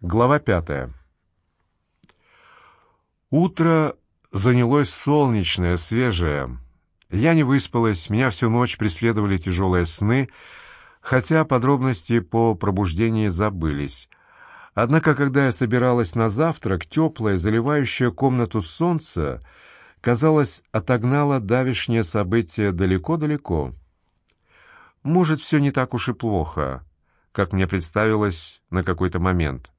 Глава пятая. Утро занялось солнечное, свежее. Я не выспалась, меня всю ночь преследовали тяжелые сны, хотя подробности по пробуждении забылись. Однако, когда я собиралась на завтрак, теплое, заливающее комнату солнце, казалось, отогнало давешнее событие далеко-далеко. Может, все не так уж и плохо, как мне представилось на какой-то момент.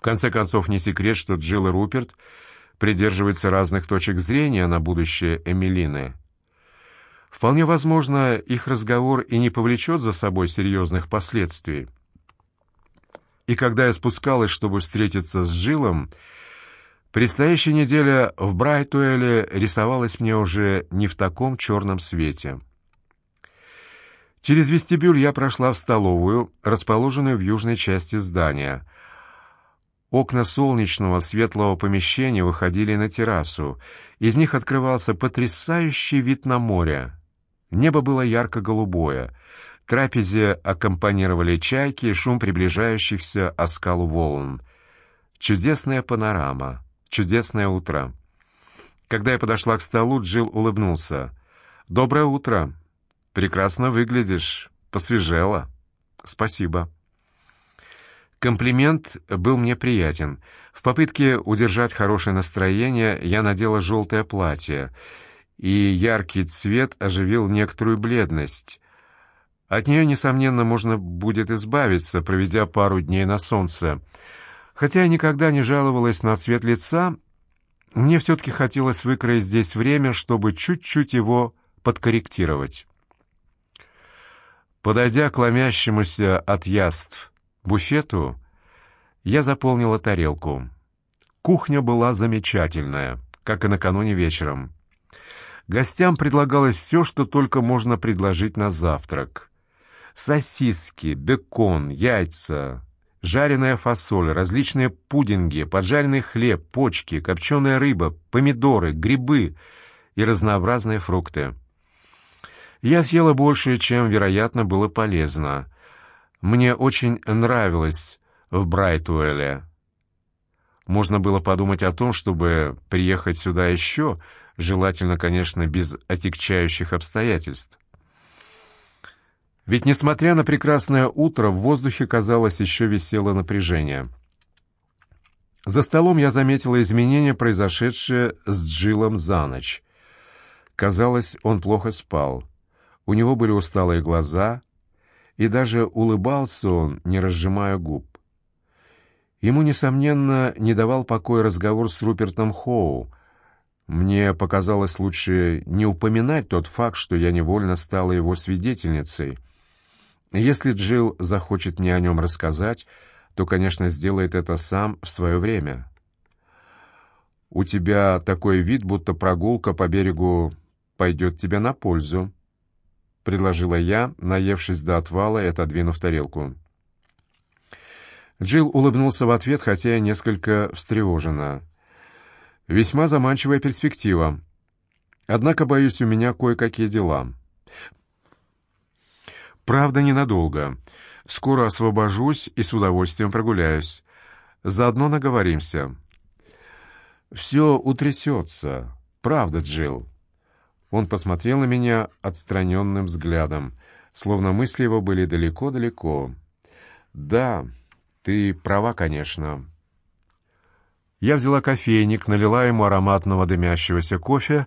В конце концов, не секрет, что Джилл и Руперт придерживаются разных точек зрения на будущее Эмилины. Вполне возможно, их разговор и не повлечет за собой серьезных последствий. И когда я спускалась, чтобы встретиться с Джилом, предстоящая неделя в Брайтуэле рисовалась мне уже не в таком черном свете. Через вестибюль я прошла в столовую, расположенную в южной части здания — Окна солнечного светлого помещения выходили на террасу. Из них открывался потрясающий вид на море. Небо было ярко-голубое. Трапезе аккомпанировали чайки и шум приближающихся скалу волн. Чудесная панорама, чудесное утро. Когда я подошла к столу, Джилл улыбнулся. «Доброе утро. Прекрасно выглядишь. Посвежела. Спасибо». Комплимент был мне приятен. В попытке удержать хорошее настроение я надела желтое платье, и яркий цвет оживил некоторую бледность. От нее, несомненно, можно будет избавиться, проведя пару дней на солнце. Хотя я никогда не жаловалась на цвет лица, мне все-таки хотелось выкроить здесь время, чтобы чуть-чуть его подкорректировать. Подойдя к ломящемуся от яств буфету, я заполнила тарелку. Кухня была замечательная, как и накануне вечером. Гостям предлагалось все, что только можно предложить на завтрак. Сосиски, бекон, яйца, жареная фасоль, различные пудинги, поджаренный хлеб, почки, копченая рыба, помидоры, грибы и разнообразные фрукты. Я съела больше, чем, вероятно, было полезно — мне очень нравилось в Брайтуэле. Можно было подумать о том, чтобы приехать сюда еще, желательно, конечно, без отягчающих обстоятельств. Ведь, несмотря на прекрасное утро, в воздухе, казалось, еще висело напряжение. За столом я заметила изменения, произошедшие с Джилом за ночь. Казалось, он плохо спал. У него были усталые глаза, и даже улыбался он, не разжимая губ. Ему, несомненно, не давал покоя разговор с Рупертом Хоу. Мне показалось лучше не упоминать тот факт, что я невольно стала его свидетельницей. Если Джилл захочет мне о нем рассказать, то, конечно, сделает это сам в свое время. «У тебя такой вид, будто прогулка по берегу пойдет тебе на пользу», — предложила я, наевшись до отвала и отодвинув тарелку. Джилл улыбнулся в ответ, хотя и несколько встревожена. «Весьма заманчивая перспектива. Однако, боюсь, у меня кое-какие дела». «Правда, ненадолго. Скоро освобожусь и с удовольствием прогуляюсь. Заодно наговоримся». «Все утрясется. Правда, Джилл. Он посмотрел на меня отстраненным взглядом, словно мысли его были далеко-далеко. «Да, ты права, конечно». Я взяла кофейник, налила ему ароматного дымящегося кофе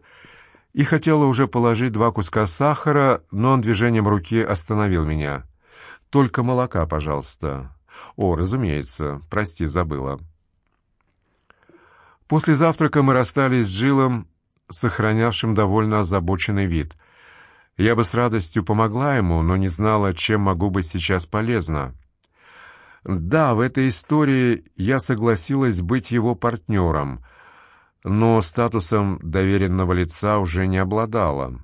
и хотела уже положить два куска сахара, но он движением руки остановил меня. «Только молока, пожалуйста». «О, разумеется, прости, забыла». После завтрака мы расстались с Джилом сохранявшим довольно озабоченный вид. Я бы с радостью помогла ему, но не знала, чем могу быть сейчас полезна. Да, в этой истории я согласилась быть его партнером, но статусом доверенного лица уже не обладала.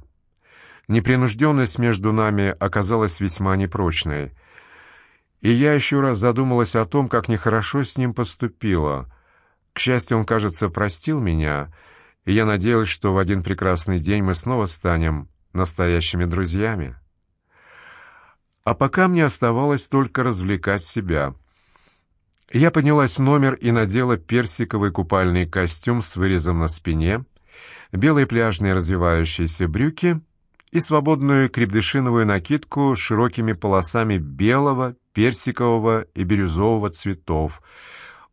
Непринужденность между нами оказалась весьма непрочной, и я еще раз задумалась о том, как нехорошо с ним поступила. К счастью, он, кажется, простил меня — и я надеялась, что в один прекрасный день мы снова станем настоящими друзьями. А пока мне оставалось только развлекать себя. Я поднялась в номер и надела персиковый купальный костюм с вырезом на спине, белые пляжные развивающиеся брюки и свободную крепдышиновую накидку с широкими полосами белого, персикового и бирюзового цветов,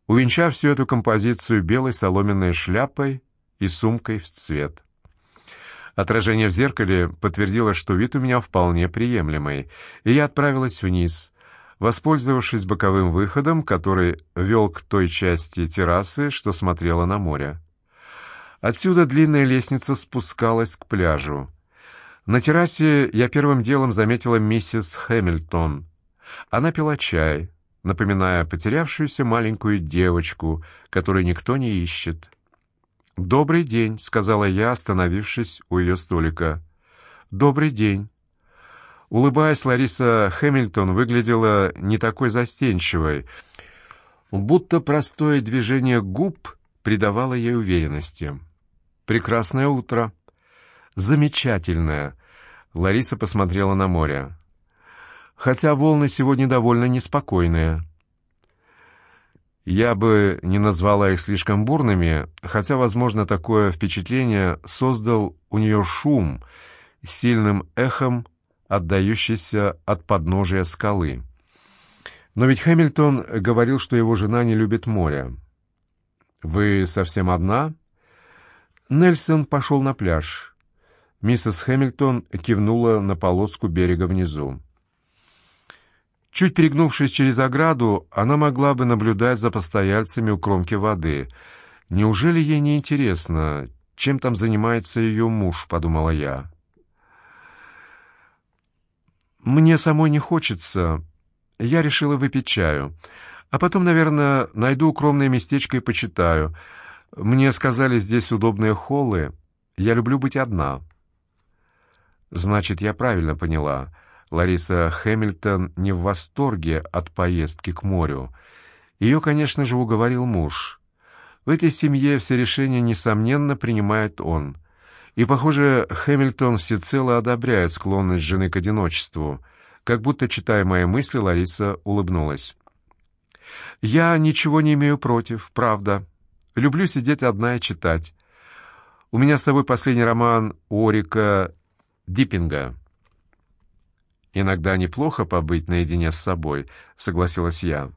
увенчав всю эту композицию белой соломенной шляпой и сумкой в цвет. Отражение в зеркале подтвердило, что вид у меня вполне приемлемый, и я отправилась вниз, воспользовавшись боковым выходом, который вел к той части террасы, что смотрела на море. Отсюда длинная лестница спускалась к пляжу. На террасе я первым делом заметила миссис Хэмилтон. Она пила чай, напоминая потерявшуюся маленькую девочку, которую никто не ищет. «Добрый день», — сказала я, остановившись у ее столика. «Добрый день». Улыбаясь, Лариса Хэмилтон выглядела не такой застенчивой, будто простое движение губ придавало ей уверенности. «Прекрасное утро». «Замечательное». Лариса посмотрела на море. «Хотя волны сегодня довольно неспокойные». Я бы не назвала их слишком бурными, хотя, возможно, такое впечатление создал у нее шум, сильным эхом, отдающийся от подножия скалы. Но ведь Хэмилтон говорил, что его жена не любит море. «Вы совсем одна?» Нельсон пошел на пляж. Миссис Хэмилтон кивнула на полоску берега внизу. Чуть перегнувшись через ограду, она могла бы наблюдать за постояльцами у кромки воды. «Неужели ей не интересно, чем там занимается ее муж?» — подумала я. «Мне самой не хочется. Я решила выпить чаю. А потом, наверное, найду укромное местечко и почитаю. Мне сказали, здесь удобные холлы. Я люблю быть одна». «Значит, я правильно поняла». Лариса Хэмилтон не в восторге от поездки к морю. Ее, конечно же, уговорил муж. В этой семье все решения, несомненно, принимает он. И, похоже, Хэмилтон всецело одобряет склонность жены к одиночеству. Как будто, читая мои мысли, Лариса улыбнулась. «Я ничего не имею против, правда. Люблю сидеть одна и читать. У меня с собой последний роман Орика Диппинга». «Иногда неплохо побыть наедине с собой», — согласилась я.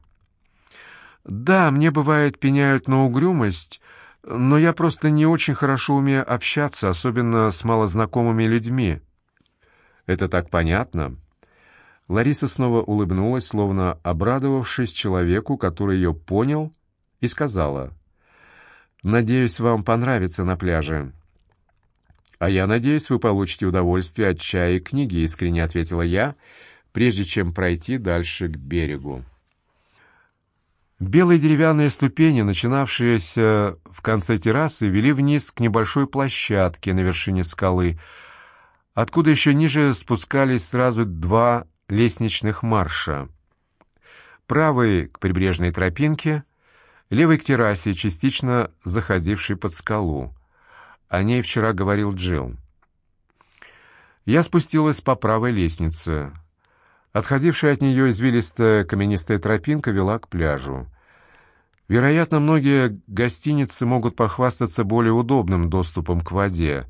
«Да, мне, бывает, пеняют на угрюмость, но я просто не очень хорошо умею общаться, особенно с малознакомыми людьми». «Это так понятно». Лариса снова улыбнулась, словно обрадовавшись человеку, который ее понял, и сказала, «Надеюсь, вам понравится на пляже». «А я надеюсь, вы получите удовольствие от чая и книги», — искренне ответила я, прежде чем пройти дальше к берегу. Белые деревянные ступени, начинавшиеся в конце террасы, вели вниз к небольшой площадке на вершине скалы, откуда еще ниже спускались сразу два лестничных марша. Правый — к прибрежной тропинке, левый — к террасе, частично заходившей под скалу. О ней вчера говорил Джилл. Я спустилась по правой лестнице. Отходившая от нее извилистая каменистая тропинка вела к пляжу. Вероятно, многие гостиницы могут похвастаться более удобным доступом к воде,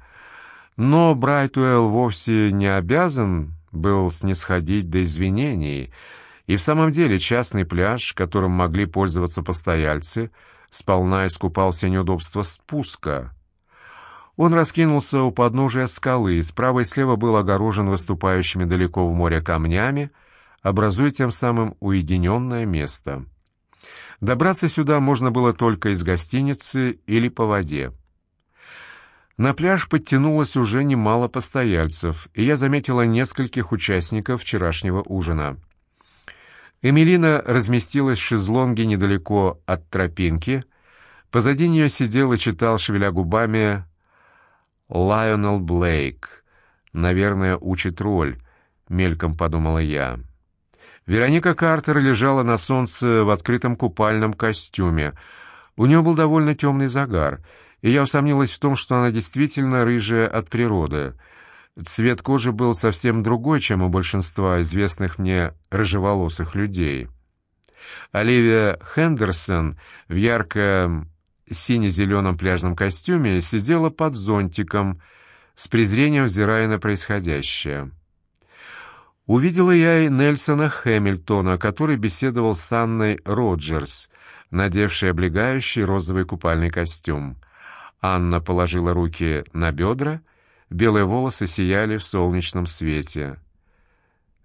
но Брайтуэлл вовсе не обязан был снисходить до извинений, и в самом деле частный пляж, которым могли пользоваться постояльцы, сполна искупал все неудобства спуска — он раскинулся у подножия скалы, и справа и слева был огорожен выступающими далеко в море камнями, образуя тем самым уединенное место. Добраться сюда можно было только из гостиницы или по воде. На пляж подтянулось уже немало постояльцев, и я заметила нескольких участников вчерашнего ужина. Эмилина разместилась в шезлонге недалеко от тропинки. Позади нее сидел и читал, шевеля губами, Лайонел Блейк. Наверное, учит роль, мельком подумала я. Вероника Картер лежала на солнце в открытом купальном костюме. У нее был довольно темный загар, и я усомнилась в том, что она действительно рыжая от природы. Цвет кожи был совсем другой, чем у большинства известных мне рыжеволосых людей. Оливия Хендерсон в ярко сине-зеленом пляжном костюме сидела под зонтиком, с презрением взирая на происходящее. Увидела я и Нельсона Хэмилтона, который беседовал с Анной Роджерс, надевшей облегающий розовый купальный костюм. Анна положила руки на бедра, белые волосы сияли в солнечном свете.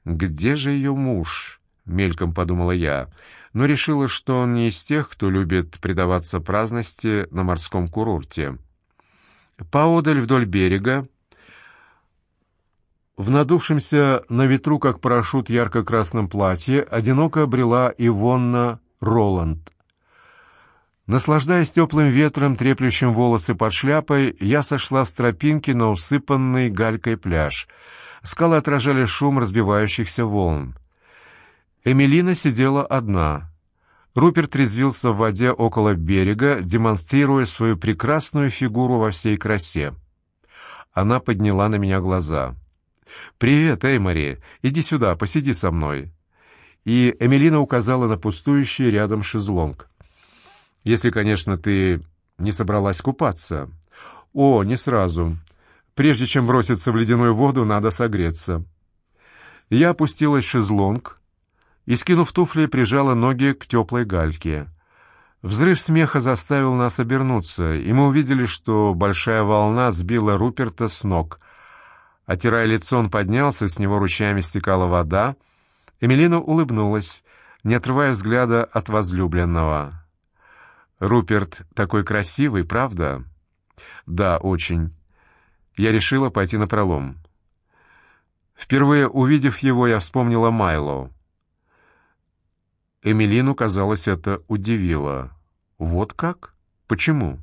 «Где же ее муж?» — мельком подумала я, но решила, что он не из тех, кто любит предаваться праздности на морском курорте. Поодаль вдоль берега, в надувшемся на ветру, как парашют, ярко-красном платье, одиноко обрела Ивонна Роланд. Наслаждаясь теплым ветром, треплющим волосы под шляпой, я сошла с тропинки на усыпанный галькой пляж. Скалы отражали шум разбивающихся волн. Эмилина сидела одна. Руперт резвился в воде около берега, демонстрируя свою прекрасную фигуру во всей красе. Она подняла на меня глаза. «Привет, Эймори, иди сюда, посиди со мной». И Эмилина указала на пустующий рядом шезлонг. Если, конечно, ты не собралась купаться. О, не сразу. Прежде чем броситься в ледяную воду, надо согреться. Я опустилась в шезлонг и, скинув туфли, прижала ноги к теплой гальке. Взрыв смеха заставил нас обернуться, и мы увидели, что большая волна сбила Руперта с ног. Отирая лицо, он поднялся, с него ручьями стекала вода. Эмилина улыбнулась, не отрывая взгляда от возлюбленного. Руперт такой красивый, правда? Да, очень. Я решила пойти на пролом. Впервые увидев его, я вспомнила Майло. Эмилину, казалось, это удивило. Вот как? Почему?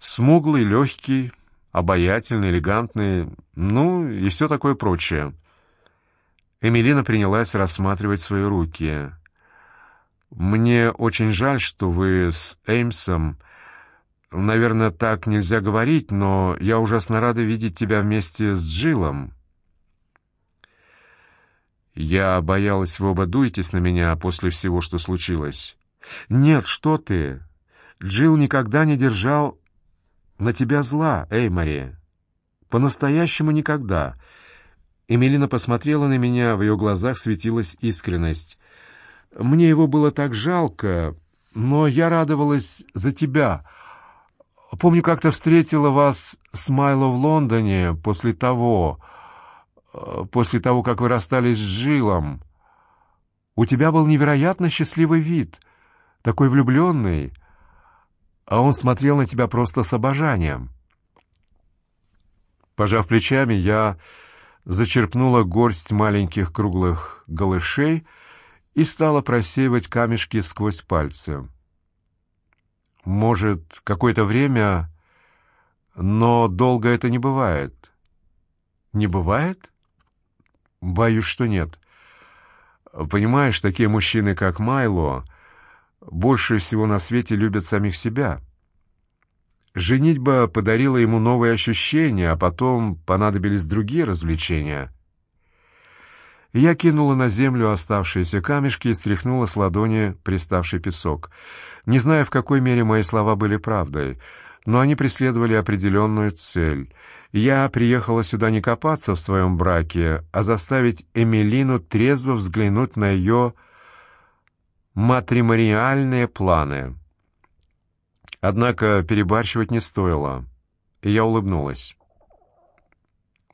Смуглый, легкий, обаятельный, элегантный, ну и все такое прочее. Эмилина принялась рассматривать свои руки. «Мне очень жаль, что вы с Эймсом... Наверное, так нельзя говорить, но я ужасно рада видеть тебя вместе с Джилом». «Я боялась, вы оба дуетесь на меня после всего, что случилось». «Нет, что ты! Джилл никогда не держал на тебя зла, Эймори. По-настоящему никогда». Эмилина посмотрела на меня, в ее глазах светилась искренность. Мне его было так жалко, но я радовалась за тебя. Помню, как-то встретила вас с Майло в Лондоне после того, после того, как вы расстались с Жилом. У тебя был невероятно счастливый вид, такой влюбленный, а он смотрел на тебя просто с обожанием. Пожав плечами, я зачерпнула горсть маленьких круглых голышей — и стала просеивать камешки сквозь пальцы. Может, какое-то время, но долго это не бывает. Не бывает? Боюсь, что нет. Понимаешь, такие мужчины, как Майло, больше всего на свете любят самих себя. Женитьба подарила ему новые ощущения, а потом понадобились другие развлечения — я кинула на землю оставшиеся камешки и стряхнула с ладони приставший песок. Не знаю, в какой мере мои слова были правдой, но они преследовали определенную цель. Я приехала сюда не копаться в своем браке, а заставить Эмилину трезво взглянуть на ее матримониальные планы. Однако перебарщивать не стоило, и я улыбнулась.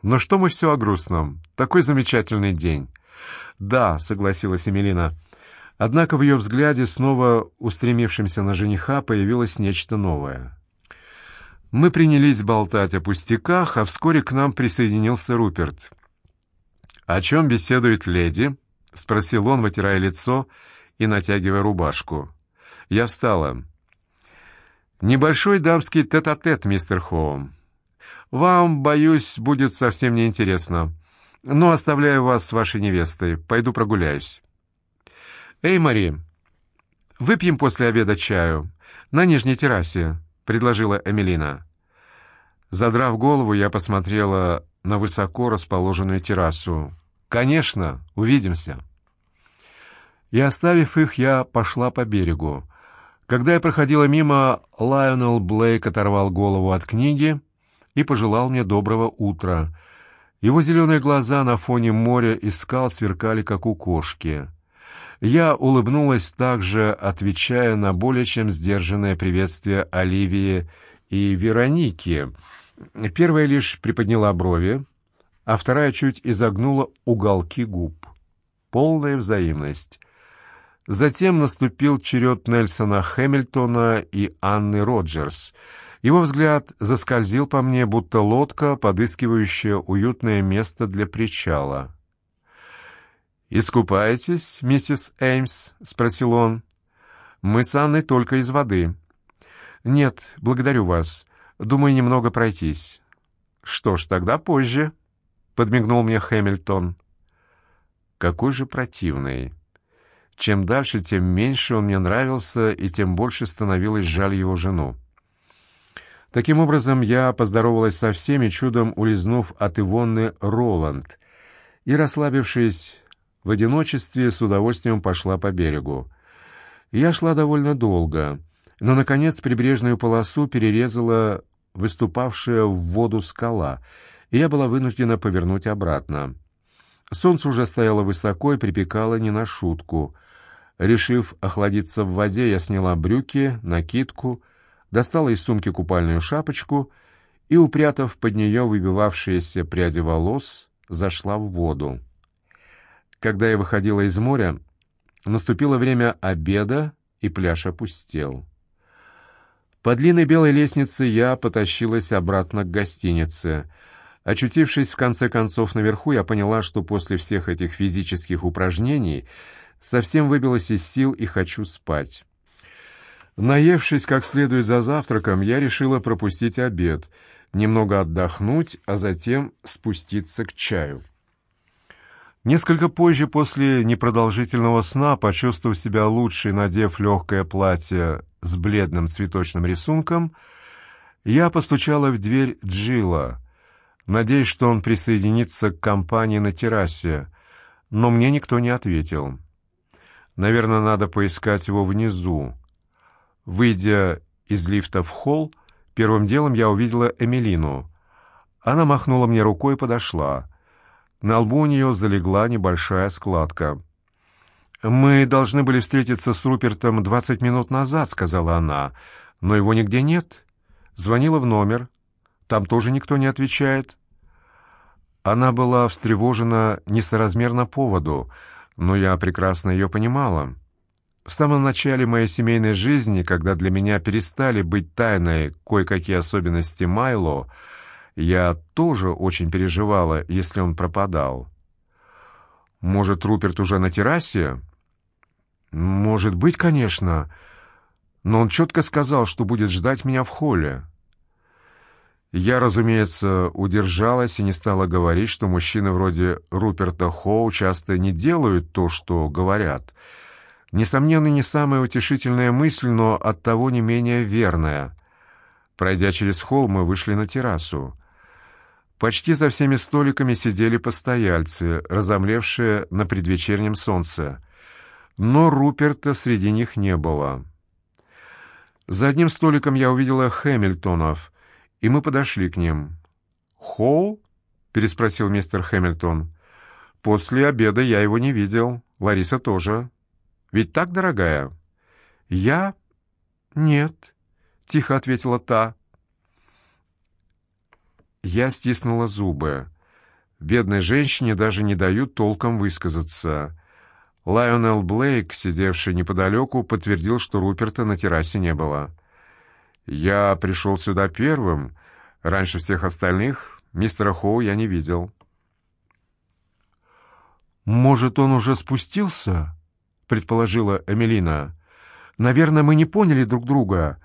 «Но что мы все о грустном? Такой замечательный день!» «Да», — согласилась Эмилина. Однако в ее взгляде, снова устремившемся на жениха, появилось нечто новое. Мы принялись болтать о пустяках, а вскоре к нам присоединился Руперт. «О чем беседует леди?» — спросил он, вытирая лицо и натягивая рубашку. Я встала. «Небольшой дамский тет-а-тет, -тет, мистер Хоум. Вам, боюсь, будет совсем неинтересно. Но оставляю вас с вашей невестой. Пойду прогуляюсь. Эй, Мари, выпьем после обеда чаю на нижней террасе, предложила Эмилина. Задрав голову, я посмотрела на высоко расположенную террасу. Конечно, увидимся. И оставив их, я пошла по берегу. Когда я проходила мимо, Лайонел Блейк оторвал голову от книги и пожелал мне доброго утра. Его зеленые глаза на фоне моря и скал сверкали, как у кошки. Я улыбнулась также, отвечая на более чем сдержанное приветствие Оливии и Вероники. Первая лишь приподняла брови, а вторая чуть изогнула уголки губ. Полная взаимность. Затем наступил черед Нельсона Хэмилтона и Анны Роджерс. Его взгляд заскользил по мне, будто лодка, подыскивающая уютное место для причала. «Искупаетесь, миссис Эймс?» — спросил он. «Мы с Анной только из воды». «Нет, благодарю вас. Думаю, немного пройтись». «Что ж, тогда позже», — подмигнул мне Хэмилтон. «Какой же противный». Чем дальше, тем меньше он мне нравился, и тем больше становилось жаль его жену. Таким образом, я поздоровалась со всеми, чудом улизнув от Ивонны Роланд, и, расслабившись в одиночестве, с удовольствием пошла по берегу. Я шла довольно долго, но, наконец, прибрежную полосу перерезала выступавшая в воду скала, и я была вынуждена повернуть обратно. Солнце уже стояло высоко и припекало не на шутку — Решив охладиться в воде, я сняла брюки, накидку, достала из сумки купальную шапочку и, упрятав под нее выбивавшиеся пряди волос, зашла в воду. Когда я выходила из моря, наступило время обеда, и пляж опустел. По длинной белой лестнице я потащилась обратно к гостинице. Очутившись в конце концов наверху, я поняла, что после всех этих физических упражнений — совсем выбилась из сил и хочу спать. Наевшись как следует за завтраком, я решила пропустить обед, немного отдохнуть, а затем спуститься к чаю. Несколько позже, после непродолжительного сна, почувствовав себя лучше, надев легкое платье с бледным цветочным рисунком, я постучала в дверь Джилла, надеясь, что он присоединится к компании на террасе, но мне никто не ответил. Наверное, надо поискать его внизу. Выйдя из лифта в холл, первым делом я увидела Эмилину. Она махнула мне рукой и подошла. На лбу у нее залегла небольшая складка. «Мы должны были встретиться с Рупертом двадцать минут назад», — сказала она, — «но его нигде нет. Звонила в номер. Там тоже никто не отвечает». Она была встревожена несоразмерно поводу — но я прекрасно ее понимала. В самом начале моей семейной жизни, когда для меня перестали быть тайной кое-какие особенности Майло, я тоже очень переживала, если он пропадал. Может, Руперт уже на террасе? Может быть, конечно. Но он четко сказал, что будет ждать меня в холле. Я, разумеется, удержалась и не стала говорить, что мужчины вроде Руперта Хоу часто не делают то, что говорят. Несомненно, не самая утешительная мысль, но оттого не менее верная. Пройдя через холл, мы вышли на террасу. Почти за всеми столиками сидели постояльцы, разомлевшие на предвечернем солнце. Но Руперта среди них не было. За одним столиком я увидела Хэмилтонов — и мы подошли к ним. «Холл?» — переспросил мистер Хэмилтон. «После обеда я его не видел. Лариса тоже. Ведь так, дорогая?» «Я? Нет», — тихо ответила та. Я стиснула зубы. Бедной женщине даже не дают толком высказаться. Лайонел Блейк, сидевший неподалеку, подтвердил, что Руперта на террасе не было. Я пришел сюда первым. Раньше всех остальных мистера Хоу я не видел. «Может, он уже спустился?» — предположила Эмилина. «Наверное, мы не поняли друг друга,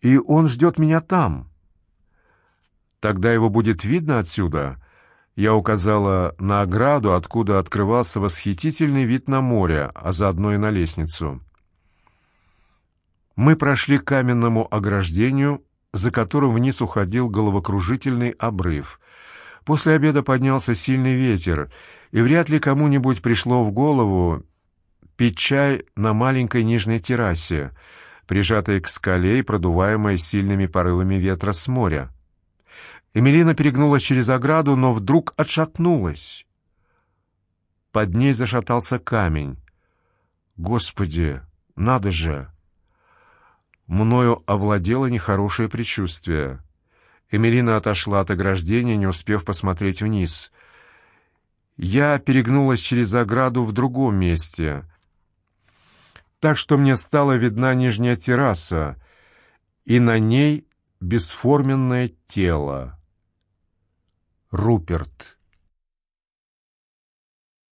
и он ждет меня там». «Тогда его будет видно отсюда?» Я указала на ограду, откуда открывался восхитительный вид на море, а заодно и на лестницу. Мы прошли к каменному ограждению, за которым вниз уходил головокружительный обрыв. После обеда поднялся сильный ветер, и вряд ли кому-нибудь пришло в голову пить чай на маленькой нижней террасе, прижатой к скале и продуваемой сильными порывами ветра с моря. Эмилина перегнулась через ограду, но вдруг отшатнулась. Под ней зашатался камень. Господи, надо же! Мною овладело нехорошее предчувствие. Эмилина отошла от ограждения, не успев посмотреть вниз. Я перегнулась через ограду в другом месте, так что мне стала видна нижняя терраса, и на ней бесформенное тело. Руперт.